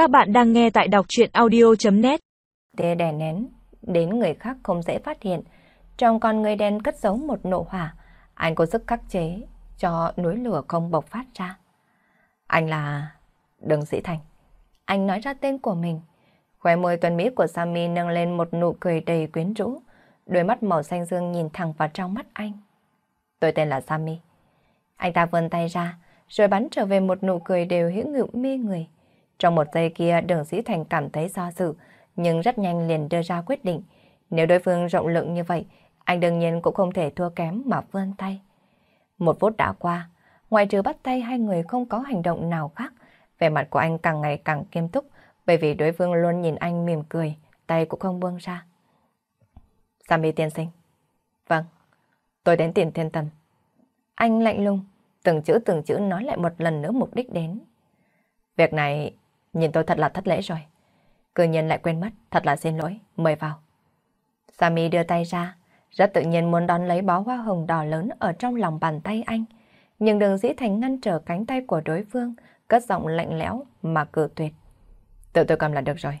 Các bạn đang nghe tại đọc chuyện audio.net Tia đè nén, đến người khác không dễ phát hiện. Trong con người đen cất giấu một nộ hỏa, anh có sức khắc chế cho núi lửa không bộc phát ra. Anh là... Đừng sĩ thành. Anh nói ra tên của mình. Khóe môi tuần mỹ của Sammy nâng lên một nụ cười đầy quyến rũ. Đôi mắt màu xanh dương nhìn thẳng vào trong mắt anh. Tôi tên là Sammy. Anh ta vươn tay ra, rồi bắn trở về một nụ cười đều hữu ngự mê người. Trong một giây kia đường sĩ thành cảm thấy do dự, nhưng rất nhanh liền đưa ra quyết định. Nếu đối phương rộng lượng như vậy, anh đương nhiên cũng không thể thua kém mà vươn tay. Một phút đã qua, ngoài trừ bắt tay hai người không có hành động nào khác, vẻ mặt của anh càng ngày càng kiêm túc, bởi vì đối phương luôn nhìn anh mỉm cười, tay cũng không buông ra. Sammy tiên sinh. Vâng, tôi đến tiền thiên tầm. Anh lạnh lùng, từng chữ từng chữ nói lại một lần nữa mục đích đến. Việc này nhìn tôi thật là thất lễ rồi. Cư nhiên lại quên mất, thật là xin lỗi, mời vào. Sammy đưa tay ra, rất tự nhiên muốn đón lấy bó hoa hồng đỏ lớn ở trong lòng bàn tay anh. Nhưng đường dĩ thành ngăn trở cánh tay của đối phương, cất giọng lạnh lẽo mà cử tuyệt. Tự tôi cầm là được rồi.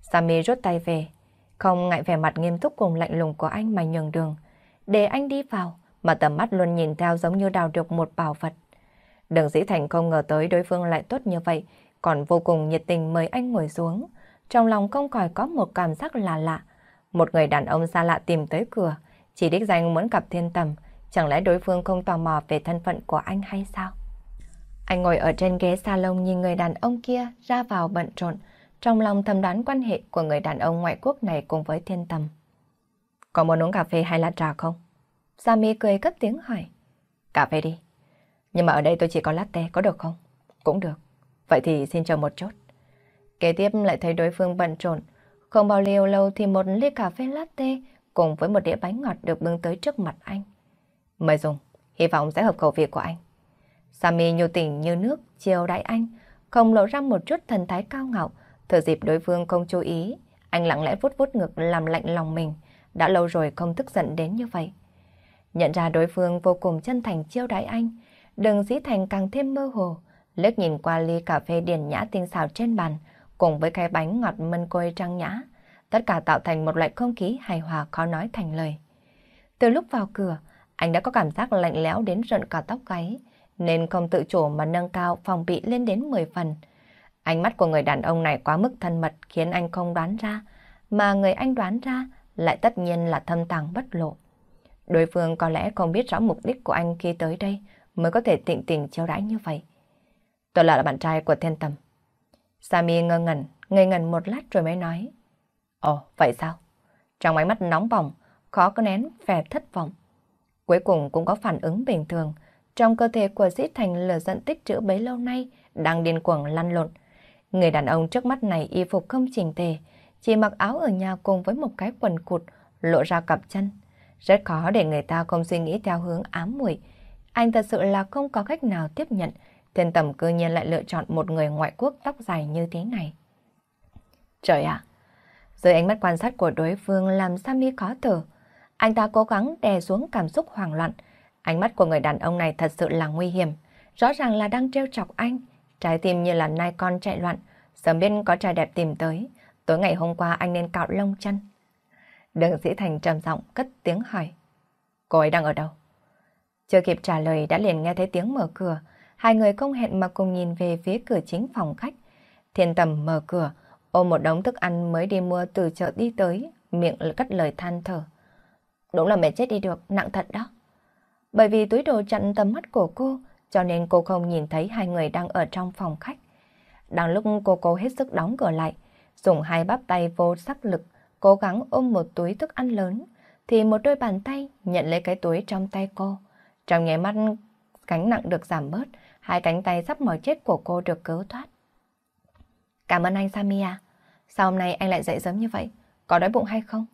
Sammy rút tay về, không ngại vẻ mặt nghiêm túc cùng lạnh lùng của anh mà nhường đường. Để anh đi vào, mà tầm mắt luôn nhìn theo giống như đào được một bảo vật. Đường dĩ thành không ngờ tới đối phương lại tốt như vậy, còn vô cùng nhiệt tình mời anh ngồi xuống. Trong lòng không khỏi có một cảm giác là lạ. Một người đàn ông xa lạ tìm tới cửa, chỉ đích danh muốn gặp thiên tầm, chẳng lẽ đối phương không tò mò về thân phận của anh hay sao? Anh ngồi ở trên ghế salon nhìn người đàn ông kia ra vào bận rộn, trong lòng thầm đoán quan hệ của người đàn ông ngoại quốc này cùng với thiên tầm. Có muốn uống cà phê hay là trà không? Sammy cười cất tiếng hỏi. Cà phê đi. Nhưng mà ở đây tôi chỉ có latte, có được không? Cũng được. Vậy thì xin chờ một chút. Kế tiếp lại thấy đối phương bận rộn. Không bao lâu lâu thì một ly cà phê latte cùng với một đĩa bánh ngọt được bưng tới trước mặt anh. Mời dùng, hy vọng sẽ hợp khẩu vị của anh. Sammy nhu tình như nước, chiều đãi anh, không lộ ra một chút thần thái cao ngạo, thừa dịp đối phương không chú ý. Anh lặng lẽ vút vút ngực làm lạnh lòng mình, đã lâu rồi không tức giận đến như vậy. Nhận ra đối phương vô cùng chân thành chiêu đãi anh, đường dĩ thành càng thêm mơ hồ, liếc nhìn qua ly cà phê điển nhã tinh xào trên bàn, cùng với cái bánh ngọt mân côi trăng nhã, tất cả tạo thành một loại không khí hài hòa khó nói thành lời. Từ lúc vào cửa, anh đã có cảm giác lạnh lẽo đến rợn cả tóc gáy, nên không tự chủ mà nâng cao phòng bị lên đến 10 phần. Ánh mắt của người đàn ông này quá mức thân mật khiến anh không đoán ra, mà người anh đoán ra lại tất nhiên là thâm tàng bất lộ. Đối phương có lẽ không biết rõ mục đích của anh khi tới đây mới có thể tịnh tình chiêu đãi như vậy. Tôi là bạn trai của thiên tâm Sami ngơ ngẩn, ngây ngẩn một lát rồi mới nói. Ồ, vậy sao? Trong ánh mắt nóng bỏng, khó có nén vẻ thất vọng. Cuối cùng cũng có phản ứng bình thường. Trong cơ thể của Dĩ Thành lửa giận tích trữ bấy lâu nay đang điên cuồng lăn lộn. Người đàn ông trước mắt này y phục không chỉnh tề, chỉ mặc áo ở nhà cùng với một cái quần cụt lộ ra cặp chân. Rất khó để người ta không suy nghĩ theo hướng ám muội. Anh thật sự là không có cách nào tiếp nhận Thiên tầm cư nhiên lại lựa chọn một người ngoại quốc tóc dài như thế này. Trời ạ! dưới ánh mắt quan sát của đối phương làm Sammy khó thở. Anh ta cố gắng đè xuống cảm xúc hoảng loạn. Ánh mắt của người đàn ông này thật sự là nguy hiểm. Rõ ràng là đang trêu chọc anh. Trái tim như là nai con chạy loạn. Sớm biết có trai đẹp tìm tới. Tối ngày hôm qua anh nên cạo lông chân. Đường sĩ thành trầm giọng cất tiếng hỏi. Cô ấy đang ở đâu? Chưa kịp trả lời đã liền nghe thấy tiếng mở cửa. Hai người không hẹn mà cùng nhìn về phía cửa chính phòng khách. Thiên tầm mở cửa, ôm một đống thức ăn mới đi mua từ chợ đi tới, miệng cất lời than thở. Đúng là mẹ chết đi được, nặng thật đó. Bởi vì túi đồ chặn tầm mắt của cô, cho nên cô không nhìn thấy hai người đang ở trong phòng khách. Đang lúc cô cố hết sức đóng cửa lại, dùng hai bắp tay vô sắc lực, cố gắng ôm một túi thức ăn lớn, thì một đôi bàn tay nhận lấy cái túi trong tay cô. Trong nháy mắt, cánh nặng được giảm bớt, hai cánh tay sắp mỏi chết của cô được cứu thoát. Cảm ơn anh Samia. Sao hôm nay anh lại dậy sớm như vậy? Có đói bụng hay không?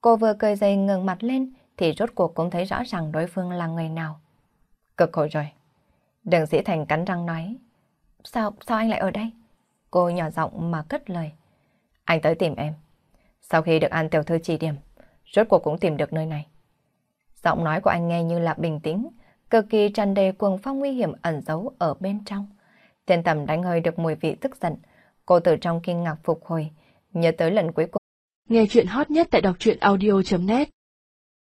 Cô vừa cười dày ngừng mặt lên thì rốt cuộc cũng thấy rõ ràng đối phương là người nào. Cực khổ rồi. Đường sĩ thành cắn răng nói. Sao, sao anh lại ở đây? Cô nhỏ giọng mà cất lời. Anh tới tìm em. Sau khi được an tiểu thư chỉ điểm, rốt cuộc cũng tìm được nơi này. Giọng nói của anh nghe như là bình tĩnh, cực kỳ tràn đầy cuồng phong nguy hiểm ẩn giấu ở bên trong. Thiên tầm đánh hơi được mùi vị tức giận, Cô từ trong kinh ngạc phục hồi, nhớ tới lần cuối cùng. Nghe chuyện hot nhất tại đọc truyện audio.net